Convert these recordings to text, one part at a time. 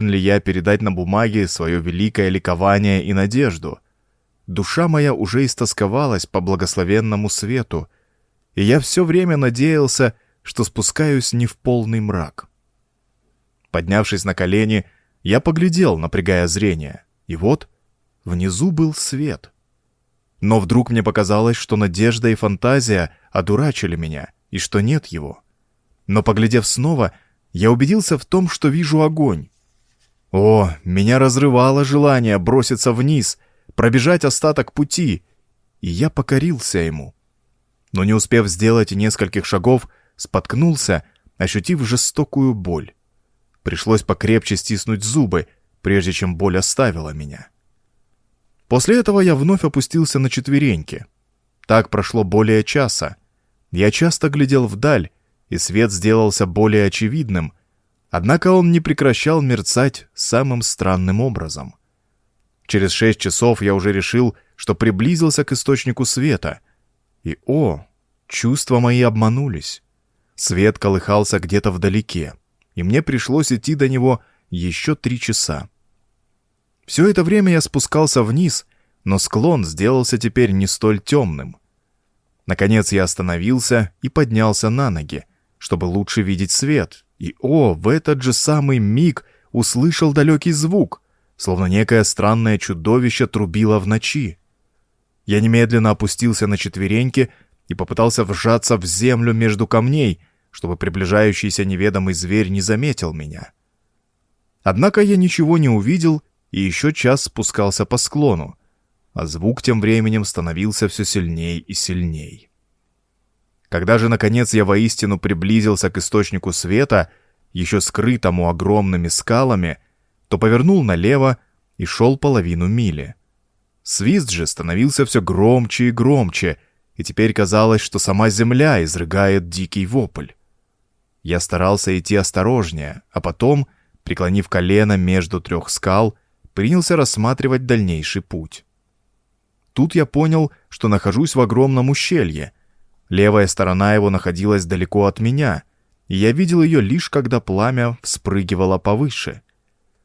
ли я передать на бумаге свое великое ликование и надежду. Душа моя уже истосковалась по благословенному свету, и я все время надеялся, что спускаюсь не в полный мрак. Поднявшись на колени, я поглядел, напрягая зрение, и вот внизу был свет. Но вдруг мне показалось, что надежда и фантазия одурачили меня, и что нет его. Но, поглядев снова, я убедился в том, что вижу огонь. О, меня разрывало желание броситься вниз, пробежать остаток пути, и я покорился ему. Но не успев сделать нескольких шагов, споткнулся, ощутив жестокую боль. Пришлось покрепче стиснуть зубы, прежде чем боль оставила меня. После этого я вновь опустился на четвереньки. Так прошло более часа. Я часто глядел вдаль, и свет сделался более очевидным, однако он не прекращал мерцать самым странным образом. Через шесть часов я уже решил, что приблизился к источнику света. И, о, чувства мои обманулись. Свет колыхался где-то вдалеке, и мне пришлось идти до него еще три часа. Все это время я спускался вниз, но склон сделался теперь не столь темным. Наконец я остановился и поднялся на ноги, чтобы лучше видеть свет, и, о, в этот же самый миг услышал далекий звук, словно некое странное чудовище трубило в ночи. Я немедленно опустился на четвереньки и попытался вжаться в землю между камней, чтобы приближающийся неведомый зверь не заметил меня. Однако я ничего не увидел и еще час спускался по склону, а звук тем временем становился все сильней и сильней. Когда же, наконец, я воистину приблизился к источнику света, еще скрытому огромными скалами, то повернул налево и шел половину мили. Свист же становился все громче и громче, и теперь казалось, что сама земля изрыгает дикий вопль. Я старался идти осторожнее, а потом, преклонив колено между трех скал, принялся рассматривать дальнейший путь. Тут я понял, что нахожусь в огромном ущелье. Левая сторона его находилась далеко от меня, и я видел ее лишь когда пламя вспрыгивало повыше.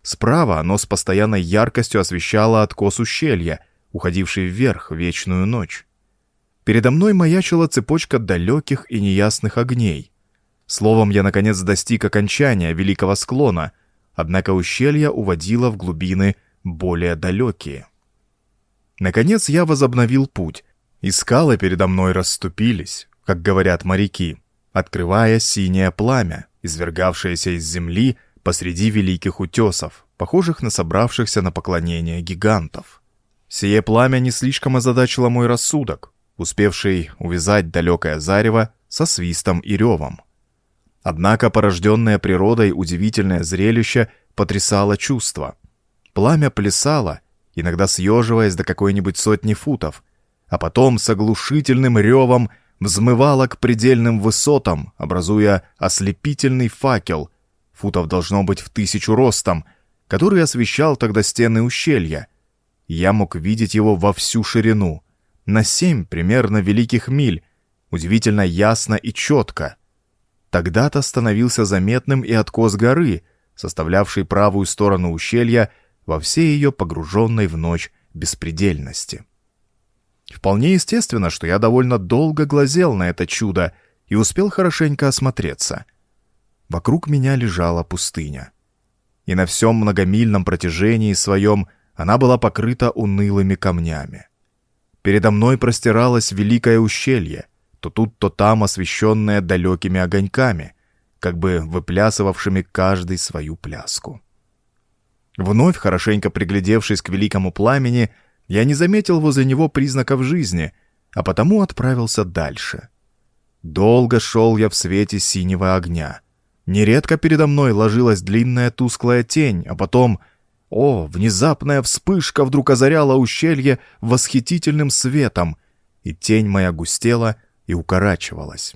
Справа оно с постоянной яркостью освещало откос ущелья, уходивший вверх вечную ночь. Передо мной маячила цепочка далеких и неясных огней. Словом, я наконец достиг окончания великого склона — однако ущелье уводило в глубины более далекие. Наконец я возобновил путь, и скалы передо мной расступились, как говорят моряки, открывая синее пламя, извергавшееся из земли посреди великих утесов, похожих на собравшихся на поклонение гигантов. Сие пламя не слишком озадачило мой рассудок, успевший увязать далекое зарево со свистом и ревом. Однако порожденное природой удивительное зрелище потрясало чувство. Пламя плясало, иногда съеживаясь до какой-нибудь сотни футов, а потом с оглушительным ревом взмывало к предельным высотам, образуя ослепительный факел, футов должно быть в тысячу ростом, который освещал тогда стены ущелья. Я мог видеть его во всю ширину, на семь примерно великих миль, удивительно ясно и четко — Тогда-то становился заметным и откос горы, составлявший правую сторону ущелья во всей ее погруженной в ночь беспредельности. Вполне естественно, что я довольно долго глазел на это чудо и успел хорошенько осмотреться. Вокруг меня лежала пустыня. И на всем многомильном протяжении своем она была покрыта унылыми камнями. Передо мной простиралось великое ущелье — то тут, то там освещенная далекими огоньками, как бы выплясывавшими каждый свою пляску. Вновь, хорошенько приглядевшись к великому пламени, я не заметил возле него признаков жизни, а потому отправился дальше. Долго шел я в свете синего огня. Нередко передо мной ложилась длинная тусклая тень, а потом... О, внезапная вспышка вдруг озаряла ущелье восхитительным светом, и тень моя густела, и укорачивалась.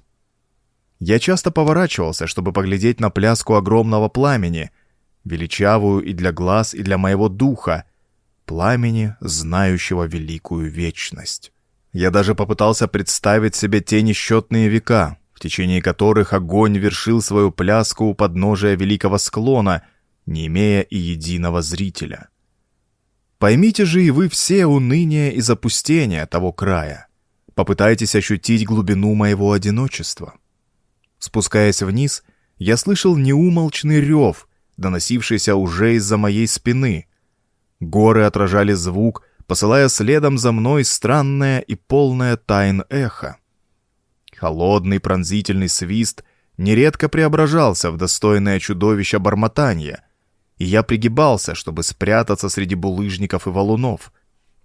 Я часто поворачивался, чтобы поглядеть на пляску огромного пламени, величавую и для глаз, и для моего духа, пламени, знающего великую вечность. Я даже попытался представить себе те несчетные века, в течение которых огонь вершил свою пляску у подножия великого склона, не имея и единого зрителя. Поймите же и вы все уныние и запустение того края. Попытайтесь ощутить глубину моего одиночества. Спускаясь вниз, я слышал неумолчный рев, доносившийся уже из-за моей спины. Горы отражали звук, посылая следом за мной странное и полное тайн эхо. Холодный пронзительный свист нередко преображался в достойное чудовище бормотания, и я пригибался, чтобы спрятаться среди булыжников и валунов.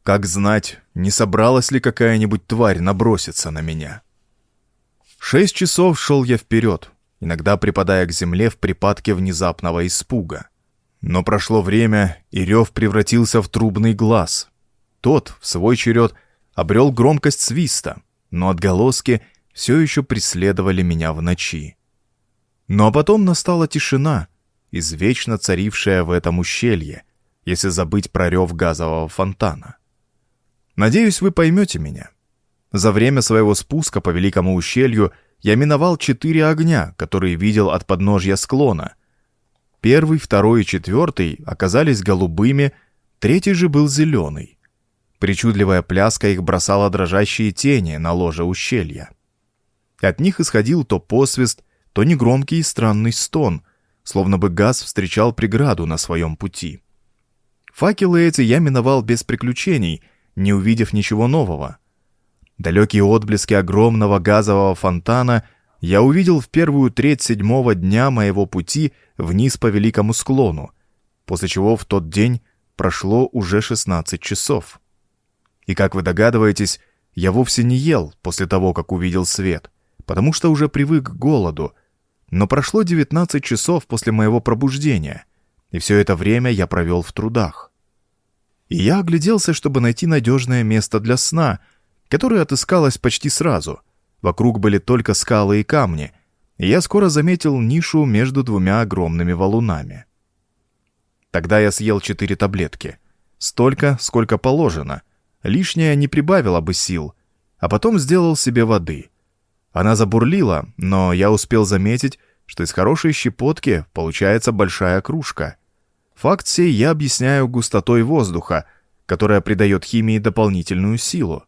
Как знать, не собралась ли какая-нибудь тварь наброситься на меня. Шесть часов шел я вперед, иногда припадая к земле в припадке внезапного испуга. Но прошло время, и рев превратился в трубный глаз. Тот, в свой черед, обрел громкость свиста, но отголоски все еще преследовали меня в ночи. Ну а потом настала тишина, извечно царившая в этом ущелье, если забыть про рев газового фонтана. Надеюсь, вы поймете меня. За время своего спуска по великому ущелью я миновал четыре огня, которые видел от подножья склона. Первый, второй и четвертый оказались голубыми, третий же был зеленый. Причудливая пляска их бросала дрожащие тени на ложе ущелья. От них исходил то посвист, то негромкий и странный стон, словно бы газ встречал преграду на своем пути. Факелы эти я миновал без приключений, не увидев ничего нового. Далекие отблески огромного газового фонтана я увидел в первую треть седьмого дня моего пути вниз по великому склону, после чего в тот день прошло уже 16 часов. И как вы догадываетесь, я вовсе не ел после того, как увидел свет — потому что уже привык к голоду. Но прошло 19 часов после моего пробуждения, и все это время я провел в трудах. И я огляделся, чтобы найти надежное место для сна, которое отыскалось почти сразу. Вокруг были только скалы и камни, и я скоро заметил нишу между двумя огромными валунами. Тогда я съел четыре таблетки. Столько, сколько положено. Лишнее не прибавило бы сил. А потом сделал себе воды. Она забурлила, но я успел заметить, что из хорошей щепотки получается большая кружка. Факт сей я объясняю густотой воздуха, которая придает химии дополнительную силу.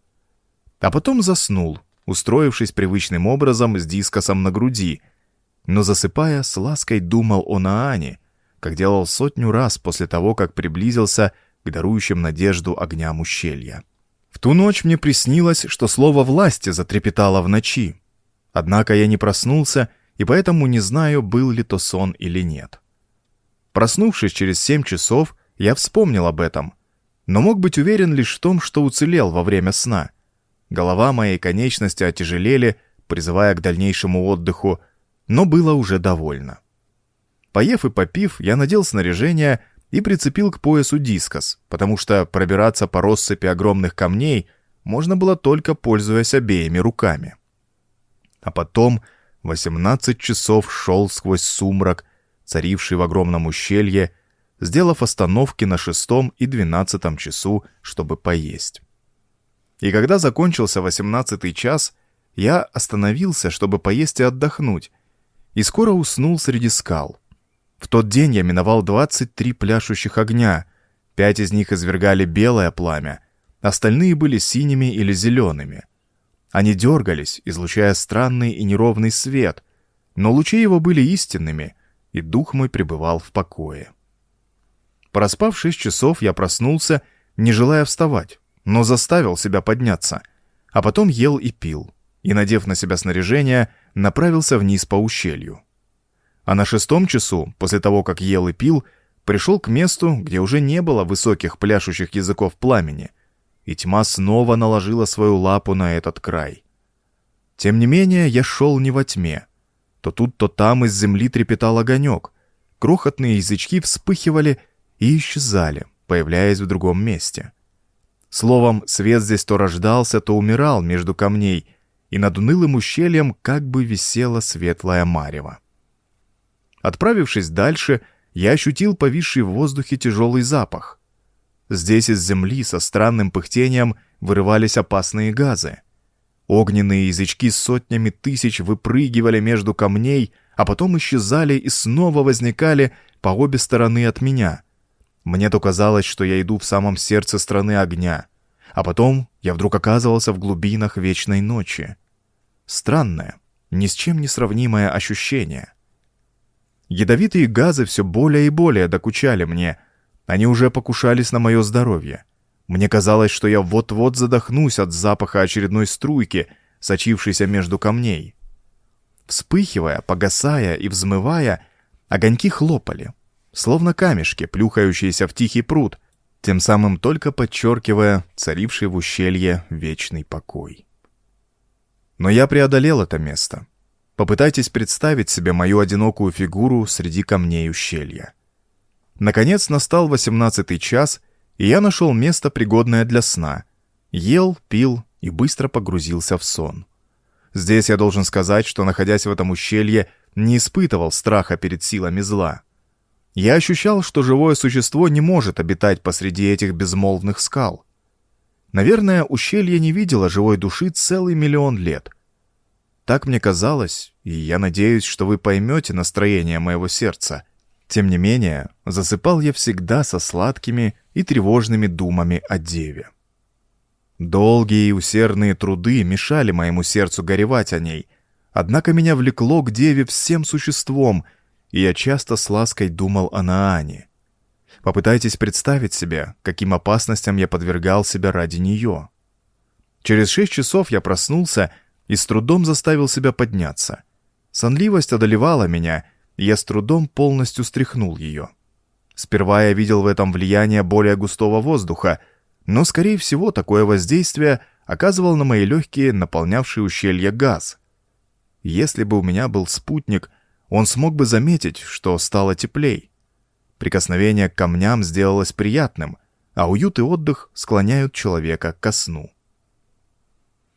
А потом заснул, устроившись привычным образом с дискосом на груди, но засыпая, с лаской думал о Наане, как делал сотню раз после того, как приблизился к дарующим надежду огням ущелья. В ту ночь мне приснилось, что слово «власти» затрепетало в ночи, Однако я не проснулся, и поэтому не знаю, был ли то сон или нет. Проснувшись через семь часов, я вспомнил об этом, но мог быть уверен лишь в том, что уцелел во время сна. Голова моей конечности отяжелели, призывая к дальнейшему отдыху, но было уже довольно. Поев и попив, я надел снаряжение и прицепил к поясу дискос, потому что пробираться по россыпи огромных камней можно было только пользуясь обеими руками а потом 18 часов шел сквозь сумрак, царивший в огромном ущелье, сделав остановки на шестом и двенадцатом часу, чтобы поесть. И когда закончился восемнадцатый час, я остановился, чтобы поесть и отдохнуть, и скоро уснул среди скал. В тот день я миновал 23 пляшущих огня, пять из них извергали белое пламя, остальные были синими или зелеными — они дергались, излучая странный и неровный свет, но лучи его были истинными, и дух мой пребывал в покое. Проспав шесть часов, я проснулся, не желая вставать, но заставил себя подняться, а потом ел и пил, и, надев на себя снаряжение, направился вниз по ущелью. А на шестом часу, после того, как ел и пил, пришел к месту, где уже не было высоких пляшущих языков пламени — и тьма снова наложила свою лапу на этот край. Тем не менее, я шел не во тьме. То тут, то там из земли трепетал огонек. Крохотные язычки вспыхивали и исчезали, появляясь в другом месте. Словом, свет здесь то рождался, то умирал между камней, и над унылым ущельем как бы висела светлая марево. Отправившись дальше, я ощутил повисший в воздухе тяжелый запах — Здесь из земли со странным пыхтением вырывались опасные газы. Огненные язычки с сотнями тысяч выпрыгивали между камней, а потом исчезали и снова возникали, по обе стороны от меня. Мне то казалось, что я иду в самом сердце страны огня, а потом я вдруг оказывался в глубинах вечной ночи. Странное, ни с чем не сравнимое ощущение. Ядовитые газы все более и более докучали мне. Они уже покушались на мое здоровье. Мне казалось, что я вот-вот задохнусь от запаха очередной струйки, сочившейся между камней. Вспыхивая, погасая и взмывая, огоньки хлопали, словно камешки, плюхающиеся в тихий пруд, тем самым только подчеркивая царивший в ущелье вечный покой. Но я преодолел это место. Попытайтесь представить себе мою одинокую фигуру среди камней ущелья. Наконец настал восемнадцатый час, и я нашел место, пригодное для сна. Ел, пил и быстро погрузился в сон. Здесь я должен сказать, что, находясь в этом ущелье, не испытывал страха перед силами зла. Я ощущал, что живое существо не может обитать посреди этих безмолвных скал. Наверное, ущелье не видело живой души целый миллион лет. Так мне казалось, и я надеюсь, что вы поймете настроение моего сердца. Тем не менее, засыпал я всегда со сладкими и тревожными думами о деве. Долгие и усердные труды мешали моему сердцу горевать о ней, однако меня влекло к деве всем существом, и я часто с лаской думал о Наане. Попытайтесь представить себе, каким опасностям я подвергал себя ради нее. Через шесть часов я проснулся и с трудом заставил себя подняться. Сонливость одолевала меня, и я с трудом полностью стряхнул ее. Сперва я видел в этом влияние более густого воздуха — но, скорее всего, такое воздействие оказывал на мои легкие наполнявшие ущелье газ. Если бы у меня был спутник, он смог бы заметить, что стало теплей. Прикосновение к камням сделалось приятным, а уют и отдых склоняют человека ко сну.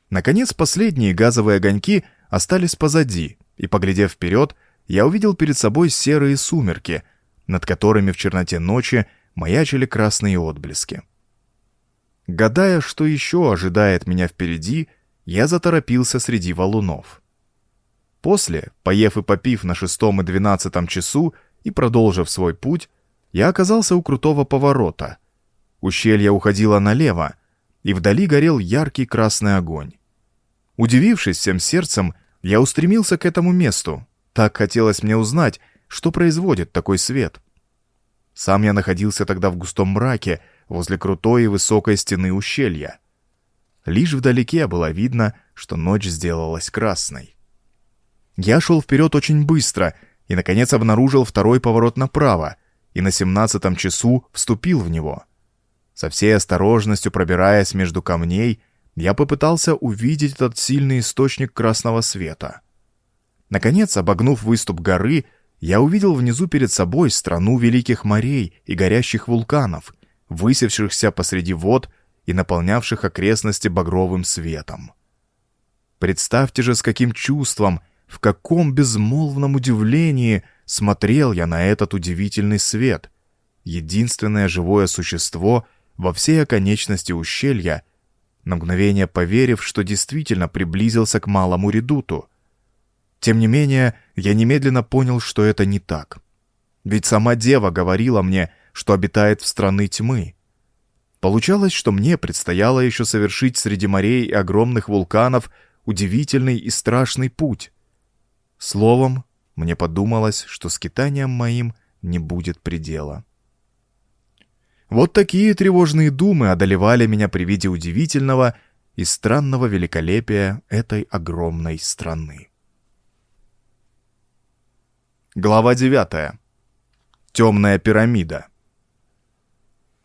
Наконец, последние газовые огоньки остались позади, и, поглядев вперед, я увидел перед собой серые сумерки, над которыми в черноте ночи маячили красные отблески. Гадая, что еще ожидает меня впереди, я заторопился среди валунов. После, поев и попив на шестом и двенадцатом часу и продолжив свой путь, я оказался у крутого поворота. Ущелье уходило налево, и вдали горел яркий красный огонь. Удивившись всем сердцем, я устремился к этому месту. Так хотелось мне узнать, что производит такой свет. Сам я находился тогда в густом мраке, возле крутой и высокой стены ущелья. Лишь вдалеке было видно, что ночь сделалась красной. Я шел вперед очень быстро и, наконец, обнаружил второй поворот направо и на семнадцатом часу вступил в него. Со всей осторожностью пробираясь между камней, я попытался увидеть этот сильный источник красного света. Наконец, обогнув выступ горы, я увидел внизу перед собой страну великих морей и горящих вулканов, высевшихся посреди вод и наполнявших окрестности багровым светом. Представьте же, с каким чувством, в каком безмолвном удивлении смотрел я на этот удивительный свет, единственное живое существо во всей оконечности ущелья, на мгновение поверив, что действительно приблизился к малому редуту. Тем не менее, я немедленно понял, что это не так. Ведь сама дева говорила мне, что обитает в страны тьмы. Получалось, что мне предстояло еще совершить среди морей и огромных вулканов удивительный и страшный путь. Словом, мне подумалось, что скитанием моим не будет предела. Вот такие тревожные думы одолевали меня при виде удивительного и странного великолепия этой огромной страны. Глава 9. Темная пирамида.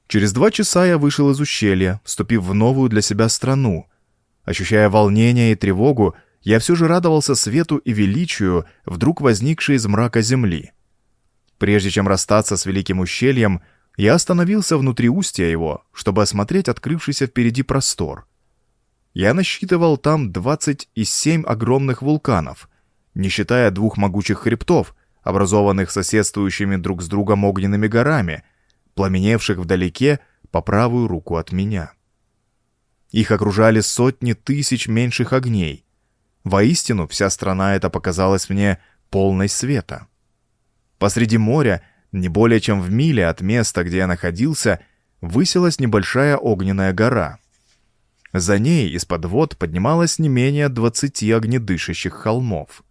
Через два часа я вышел из ущелья, вступив в новую для себя страну. Ощущая волнение и тревогу, я все же радовался свету и величию, вдруг возникшей из мрака земли. Прежде чем расстаться с великим ущельем, я остановился внутри устья его, чтобы осмотреть открывшийся впереди простор. Я насчитывал там 27 огромных вулканов, не считая двух могучих хребтов, образованных соседствующими друг с другом огненными горами, пламеневших вдалеке по правую руку от меня. Их окружали сотни тысяч меньших огней. Воистину, вся страна эта показалась мне полной света. Посреди моря, не более чем в миле от места, где я находился, высилась небольшая огненная гора. За ней из-под вод поднималось не менее двадцати огнедышащих холмов.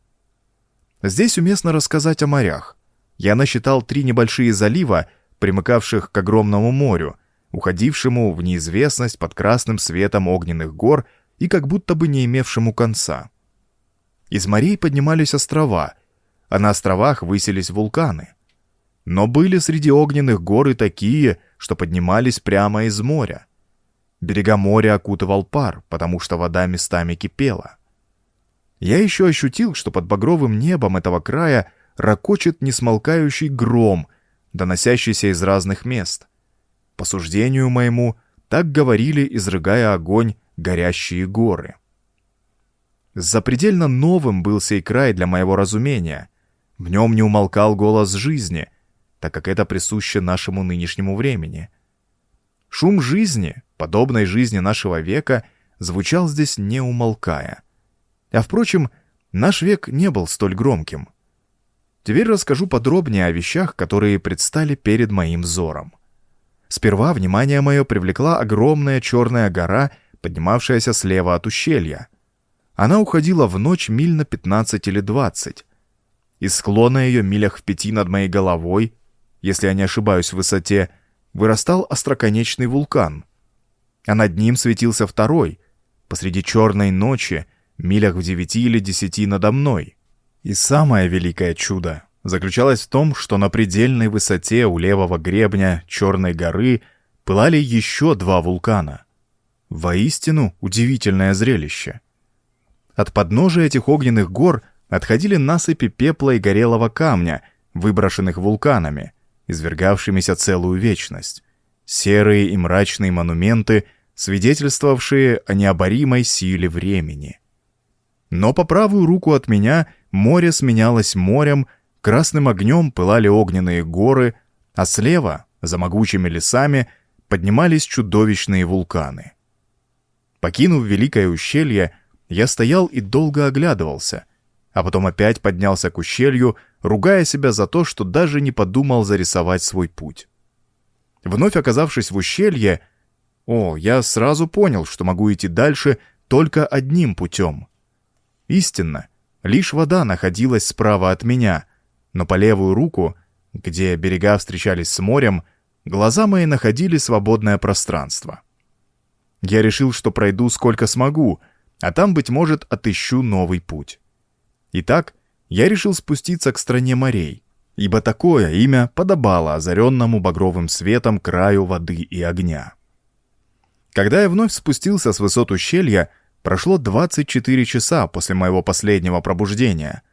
Здесь уместно рассказать о морях. Я насчитал три небольшие залива, примыкавших к огромному морю, уходившему в неизвестность под красным светом огненных гор и как будто бы не имевшему конца. Из морей поднимались острова, а на островах высились вулканы. Но были среди огненных гор и такие, что поднимались прямо из моря. Берега моря окутывал пар, потому что вода местами кипела. Я еще ощутил, что под багровым небом этого края ракочет несмолкающий гром, доносящийся из разных мест. По суждению моему, так говорили, изрыгая огонь, горящие горы. Запредельно новым был сей край для моего разумения. В нем не умолкал голос жизни, так как это присуще нашему нынешнему времени. Шум жизни, подобной жизни нашего века, звучал здесь не умолкая. А впрочем, наш век не был столь громким. Теперь расскажу подробнее о вещах, которые предстали перед моим взором. Сперва внимание мое привлекла огромная черная гора, поднимавшаяся слева от ущелья. Она уходила в ночь миль на 15 или 20. Из склона ее милях в пяти над моей головой, если я не ошибаюсь в высоте, вырастал остроконечный вулкан. А над ним светился второй, посреди черной ночи, милях в девяти или десяти надо мной. И самое великое чудо заключалось в том, что на предельной высоте у левого гребня Черной горы пылали еще два вулкана. Воистину удивительное зрелище. От подножия этих огненных гор отходили насыпи пепла и горелого камня, выброшенных вулканами, извергавшимися целую вечность. Серые и мрачные монументы, свидетельствовавшие о необоримой силе времени. Но по правую руку от меня море сменялось морем, красным огнем пылали огненные горы, а слева, за могучими лесами, поднимались чудовищные вулканы. Покинув Великое ущелье, я стоял и долго оглядывался, а потом опять поднялся к ущелью, ругая себя за то, что даже не подумал зарисовать свой путь. Вновь оказавшись в ущелье, о, я сразу понял, что могу идти дальше только одним путем. Истинно, лишь вода находилась справа от меня, но по левую руку, где берега встречались с морем, глаза мои находили свободное пространство. Я решил, что пройду сколько смогу, а там, быть может, отыщу новый путь. Итак, я решил спуститься к стране морей, ибо такое имя подобало озаренному багровым светом краю воды и огня. Когда я вновь спустился с высот ущелья, прошло 24 часа после моего последнего пробуждения.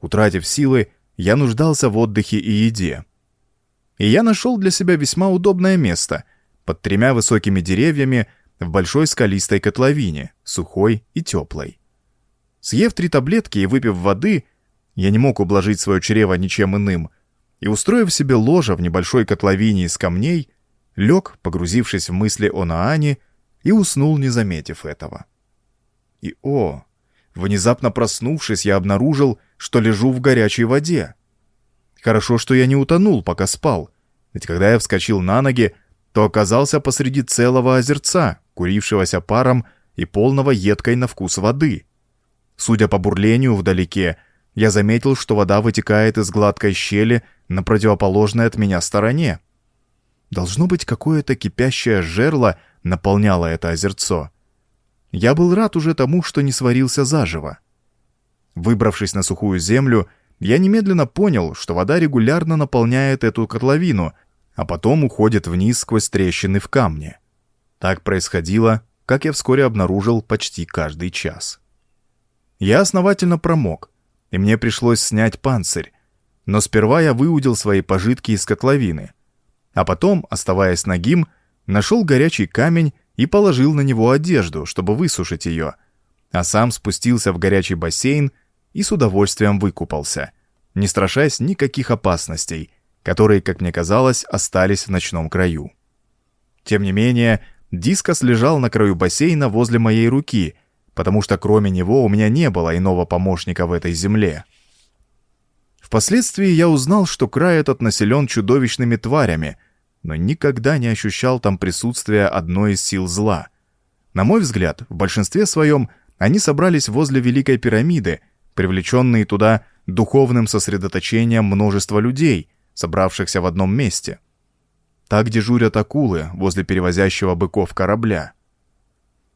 Утратив силы, я нуждался в отдыхе и еде. И я нашел для себя весьма удобное место под тремя высокими деревьями в большой скалистой котловине, сухой и теплой. Съев три таблетки и выпив воды, я не мог ублажить свое чрево ничем иным, и, устроив себе ложе в небольшой котловине из камней, лег, погрузившись в мысли о Наане, и уснул, не заметив этого. И о, внезапно проснувшись, я обнаружил, что лежу в горячей воде. Хорошо, что я не утонул, пока спал, ведь когда я вскочил на ноги, то оказался посреди целого озерца, курившегося паром и полного едкой на вкус воды. Судя по бурлению вдалеке, я заметил, что вода вытекает из гладкой щели на противоположной от меня стороне. Должно быть, какое-то кипящее жерло наполняло это озерцо. Я был рад уже тому, что не сварился заживо. Выбравшись на сухую землю, я немедленно понял, что вода регулярно наполняет эту котловину, а потом уходит вниз сквозь трещины в камне. Так происходило, как я вскоре обнаружил, почти каждый час. Я основательно промок, и мне пришлось снять панцирь, но сперва я выудил свои пожитки из котловины, а потом, оставаясь нагим, нашел горячий камень и положил на него одежду, чтобы высушить ее, а сам спустился в горячий бассейн и с удовольствием выкупался, не страшась никаких опасностей, которые, как мне казалось, остались в ночном краю. Тем не менее, дискос лежал на краю бассейна возле моей руки, потому что кроме него у меня не было иного помощника в этой земле. Впоследствии я узнал, что край этот населен чудовищными тварями, но никогда не ощущал там присутствия одной из сил зла. На мой взгляд, в большинстве своем они собрались возле Великой пирамиды, привлеченные туда духовным сосредоточением множества людей, собравшихся в одном месте. Так дежурят акулы возле перевозящего быков корабля.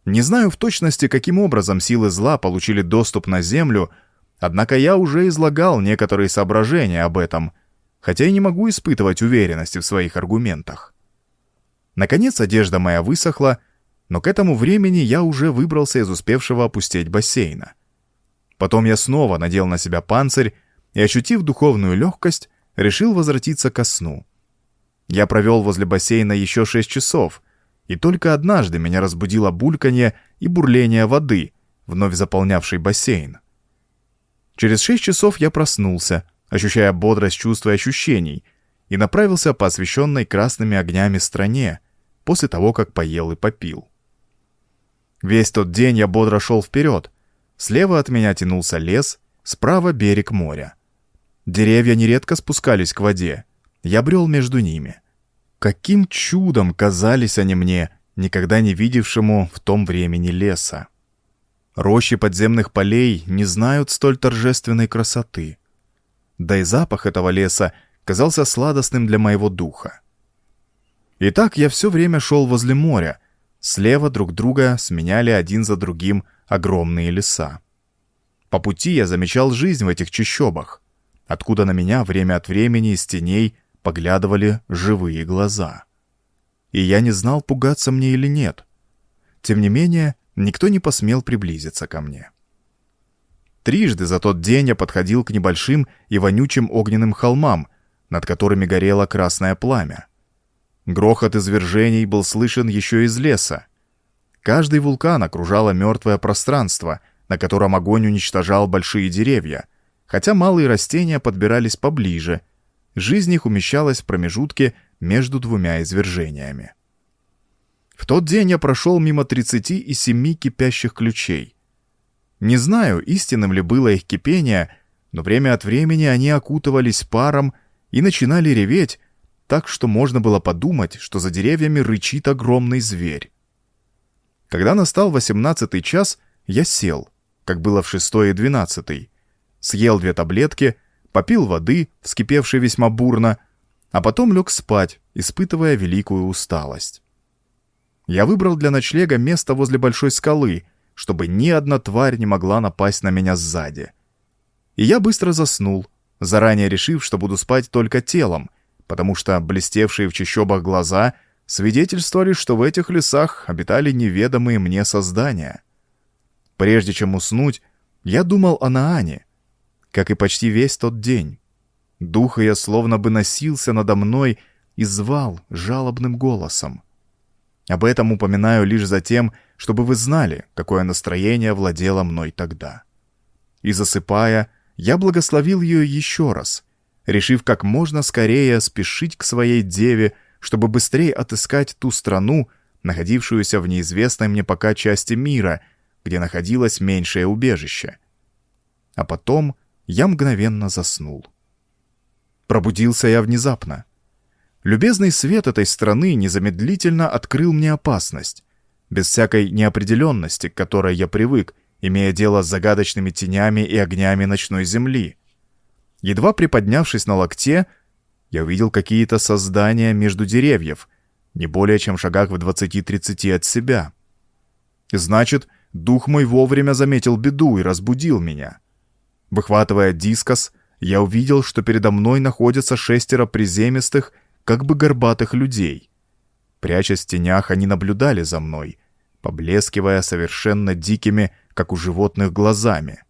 Не знаю в точности, каким образом силы зла получили доступ на Землю, однако я уже излагал некоторые соображения об этом, хотя и не могу испытывать уверенности в своих аргументах. Наконец одежда моя высохла, но к этому времени я уже выбрался из успевшего опустеть бассейна. Потом я снова надел на себя панцирь и, ощутив духовную легкость, решил возвратиться ко сну. Я провел возле бассейна еще шесть часов — и только однажды меня разбудило бульканье и бурление воды, вновь заполнявшей бассейн. Через шесть часов я проснулся, ощущая бодрость чувств и ощущений, и направился по освещенной красными огнями стране, после того, как поел и попил. Весь тот день я бодро шел вперед. Слева от меня тянулся лес, справа берег моря. Деревья нередко спускались к воде. Я брел между ними. Каким чудом казались они мне, никогда не видевшему в том времени леса. Рощи подземных полей не знают столь торжественной красоты. Да и запах этого леса казался сладостным для моего духа. Итак, я все время шел возле моря, слева друг друга сменяли один за другим огромные леса. По пути я замечал жизнь в этих чащобах, откуда на меня время от времени из теней поглядывали живые глаза. И я не знал, пугаться мне или нет. Тем не менее, никто не посмел приблизиться ко мне. Трижды за тот день я подходил к небольшим и вонючим огненным холмам, над которыми горело красное пламя. Грохот извержений был слышен еще из леса. Каждый вулкан окружало мертвое пространство, на котором огонь уничтожал большие деревья, хотя малые растения подбирались поближе Жизнь их умещалась в промежутке между двумя извержениями. В тот день я прошел мимо 37 кипящих ключей. Не знаю, истинным ли было их кипение, но время от времени они окутывались паром и начинали реветь, так что можно было подумать, что за деревьями рычит огромный зверь. Когда настал восемнадцатый час, я сел, как было в шестой и двенадцатый, съел две таблетки — попил воды, вскипевшей весьма бурно, а потом лег спать, испытывая великую усталость. Я выбрал для ночлега место возле большой скалы, чтобы ни одна тварь не могла напасть на меня сзади. И я быстро заснул, заранее решив, что буду спать только телом, потому что блестевшие в чащобах глаза свидетельствовали, что в этих лесах обитали неведомые мне создания. Прежде чем уснуть, я думал о Наане — как и почти весь тот день. Дух ее словно бы носился надо мной и звал жалобным голосом. Об этом упоминаю лишь за тем, чтобы вы знали, какое настроение владело мной тогда. И засыпая, я благословил ее еще раз, решив как можно скорее спешить к своей деве, чтобы быстрее отыскать ту страну, находившуюся в неизвестной мне пока части мира, где находилось меньшее убежище. А потом я мгновенно заснул. Пробудился я внезапно. Любезный свет этой страны незамедлительно открыл мне опасность. Без всякой неопределенности, к которой я привык, имея дело с загадочными тенями и огнями ночной земли. Едва приподнявшись на локте, я увидел какие-то создания между деревьев, не более чем в шагах в 20-30 от себя. Значит, дух мой вовремя заметил беду и разбудил меня. Выхватывая дискос, я увидел, что передо мной находятся шестеро приземистых, как бы горбатых людей. Прячась в тенях, они наблюдали за мной, поблескивая совершенно дикими, как у животных, глазами.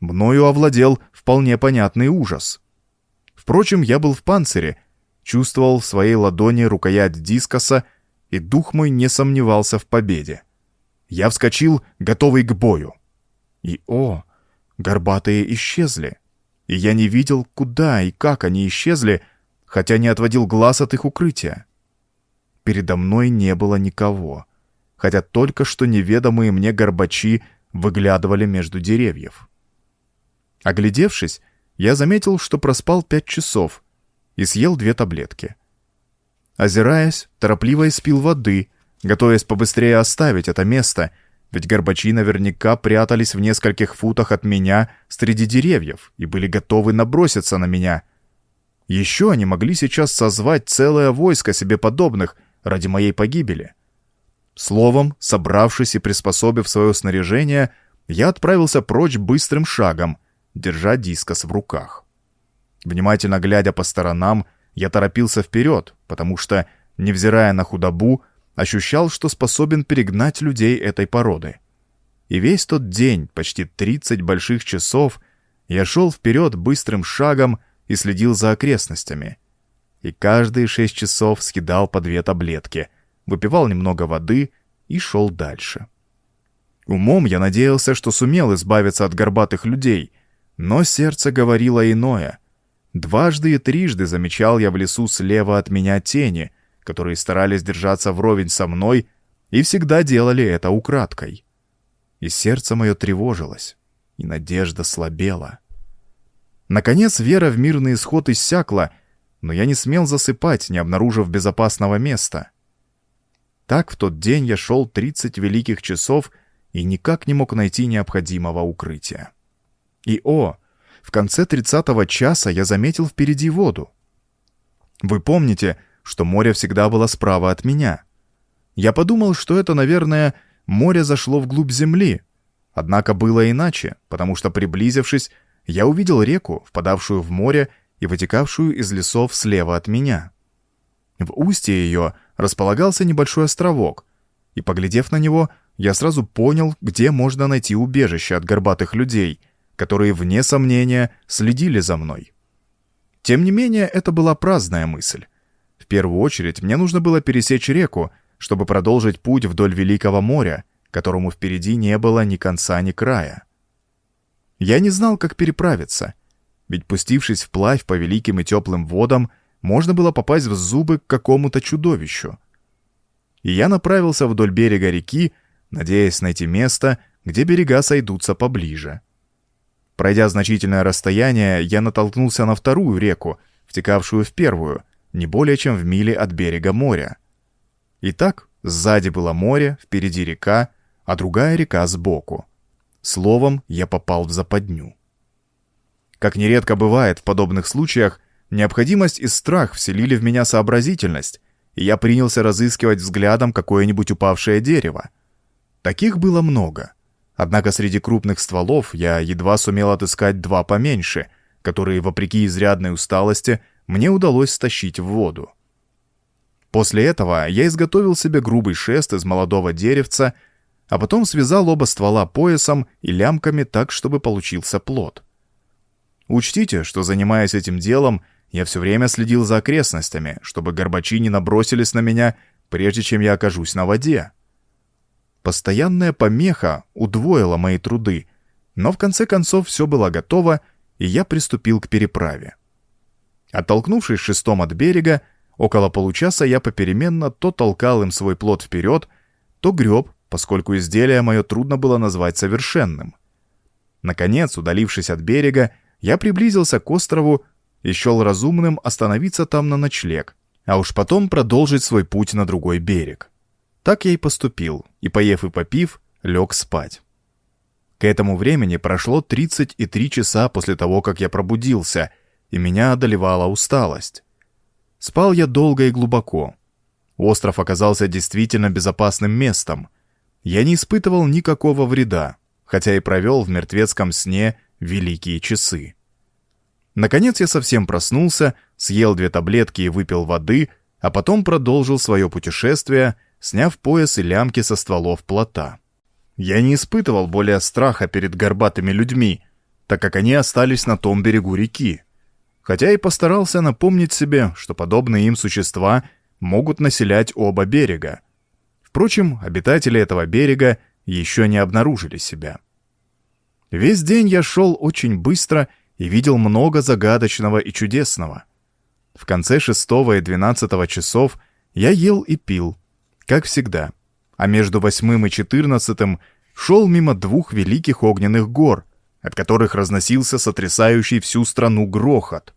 Мною овладел вполне понятный ужас. Впрочем, я был в панцире, чувствовал в своей ладони рукоять дискоса, и дух мой не сомневался в победе. Я вскочил, готовый к бою. И, о, Горбатые исчезли, и я не видел, куда и как они исчезли, хотя не отводил глаз от их укрытия. Передо мной не было никого, хотя только что неведомые мне горбачи выглядывали между деревьев. Оглядевшись, я заметил, что проспал пять часов и съел две таблетки. Озираясь, торопливо испил воды, готовясь побыстрее оставить это место, ведь горбачи наверняка прятались в нескольких футах от меня среди деревьев и были готовы наброситься на меня. Еще они могли сейчас созвать целое войско себе подобных ради моей погибели. Словом, собравшись и приспособив свое снаряжение, я отправился прочь быстрым шагом, держа дискос в руках. Внимательно глядя по сторонам, я торопился вперед, потому что, невзирая на худобу, ощущал, что способен перегнать людей этой породы. И весь тот день, почти 30 больших часов, я шел вперед быстрым шагом и следил за окрестностями. И каждые шесть часов съедал по две таблетки, выпивал немного воды и шел дальше. Умом я надеялся, что сумел избавиться от горбатых людей, но сердце говорило иное. Дважды и трижды замечал я в лесу слева от меня тени, которые старались держаться вровень со мной и всегда делали это украдкой. И сердце мое тревожилось, и надежда слабела. Наконец вера в мирный исход иссякла, но я не смел засыпать, не обнаружив безопасного места. Так в тот день я шел 30 великих часов и никак не мог найти необходимого укрытия. И о, в конце 30-го часа я заметил впереди воду. Вы помните, что море всегда было справа от меня. Я подумал, что это, наверное, море зашло вглубь земли. Однако было иначе, потому что, приблизившись, я увидел реку, впадавшую в море и вытекавшую из лесов слева от меня. В устье ее располагался небольшой островок, и, поглядев на него, я сразу понял, где можно найти убежище от горбатых людей, которые, вне сомнения, следили за мной. Тем не менее, это была праздная мысль первую очередь мне нужно было пересечь реку, чтобы продолжить путь вдоль Великого моря, которому впереди не было ни конца, ни края. Я не знал, как переправиться, ведь пустившись вплавь по великим и теплым водам, можно было попасть в зубы к какому-то чудовищу. И я направился вдоль берега реки, надеясь найти место, где берега сойдутся поближе. Пройдя значительное расстояние, я натолкнулся на вторую реку, втекавшую в первую, не более чем в миле от берега моря. Итак, сзади было море, впереди река, а другая река сбоку. Словом, я попал в западню. Как нередко бывает в подобных случаях, необходимость и страх вселили в меня сообразительность, и я принялся разыскивать взглядом какое-нибудь упавшее дерево. Таких было много. Однако среди крупных стволов я едва сумел отыскать два поменьше, которые, вопреки изрядной усталости, мне удалось стащить в воду. После этого я изготовил себе грубый шест из молодого деревца, а потом связал оба ствола поясом и лямками так, чтобы получился плод. Учтите, что, занимаясь этим делом, я все время следил за окрестностями, чтобы горбачи не набросились на меня, прежде чем я окажусь на воде. Постоянная помеха удвоила мои труды, но в конце концов все было готово, и я приступил к переправе. Оттолкнувшись шестом от берега, около получаса я попеременно то толкал им свой плод вперед, то греб, поскольку изделие мое трудно было назвать совершенным. Наконец, удалившись от берега, я приблизился к острову и счел разумным остановиться там на ночлег, а уж потом продолжить свой путь на другой берег. Так я и поступил, и, поев и попив, лег спать. К этому времени прошло 33 часа после того, как я пробудился — и меня одолевала усталость. Спал я долго и глубоко. Остров оказался действительно безопасным местом. Я не испытывал никакого вреда, хотя и провел в мертвецком сне великие часы. Наконец я совсем проснулся, съел две таблетки и выпил воды, а потом продолжил свое путешествие, сняв пояс и лямки со стволов плота. Я не испытывал более страха перед горбатыми людьми, так как они остались на том берегу реки хотя и постарался напомнить себе, что подобные им существа могут населять оба берега. Впрочем, обитатели этого берега еще не обнаружили себя. Весь день я шел очень быстро и видел много загадочного и чудесного. В конце шестого и двенадцатого часов я ел и пил, как всегда, а между восьмым и четырнадцатым шел мимо двух великих огненных гор, от которых разносился сотрясающий всю страну грохот.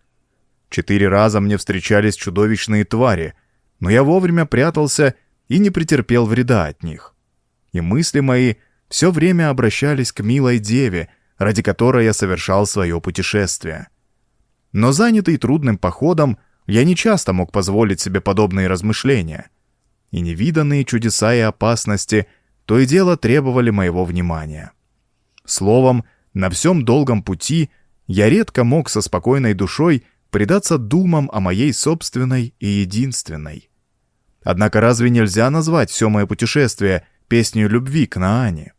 Четыре раза мне встречались чудовищные твари, но я вовремя прятался и не претерпел вреда от них. И мысли мои все время обращались к милой деве, ради которой я совершал свое путешествие. Но занятый трудным походом, я не часто мог позволить себе подобные размышления. И невиданные чудеса и опасности то и дело требовали моего внимания. Словом, на всем долгом пути я редко мог со спокойной душой предаться думам о моей собственной и единственной. Однако разве нельзя назвать все мое путешествие песней любви к Наане?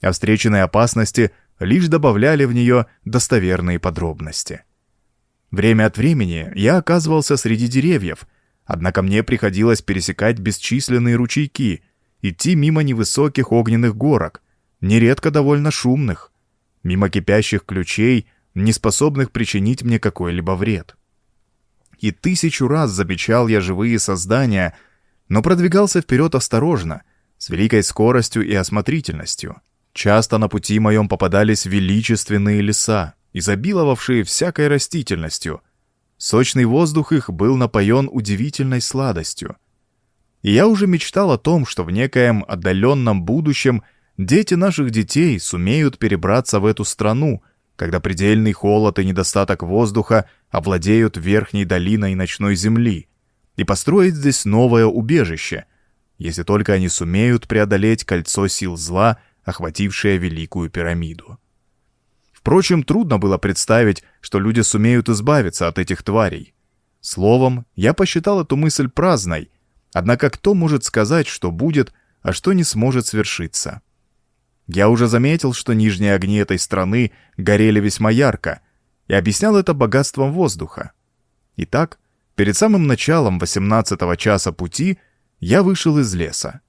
А встреченные опасности лишь добавляли в нее достоверные подробности. Время от времени я оказывался среди деревьев, однако мне приходилось пересекать бесчисленные ручейки, идти мимо невысоких огненных горок, нередко довольно шумных, мимо кипящих ключей, не способных причинить мне какой-либо вред. И тысячу раз замечал я живые создания, но продвигался вперед осторожно, с великой скоростью и осмотрительностью. Часто на пути моем попадались величественные леса, изобиловавшие всякой растительностью. Сочный воздух их был напоен удивительной сладостью. И я уже мечтал о том, что в некоем отдаленном будущем дети наших детей сумеют перебраться в эту страну, когда предельный холод и недостаток воздуха овладеют верхней долиной ночной земли, и построить здесь новое убежище, если только они сумеют преодолеть кольцо сил зла, охватившее Великую пирамиду. Впрочем, трудно было представить, что люди сумеют избавиться от этих тварей. Словом, я посчитал эту мысль праздной, однако кто может сказать, что будет, а что не сможет свершиться? Я уже заметил, что нижние огни этой страны горели весьма ярко, и объяснял это богатством воздуха. Итак, перед самым началом 18 часа пути я вышел из леса.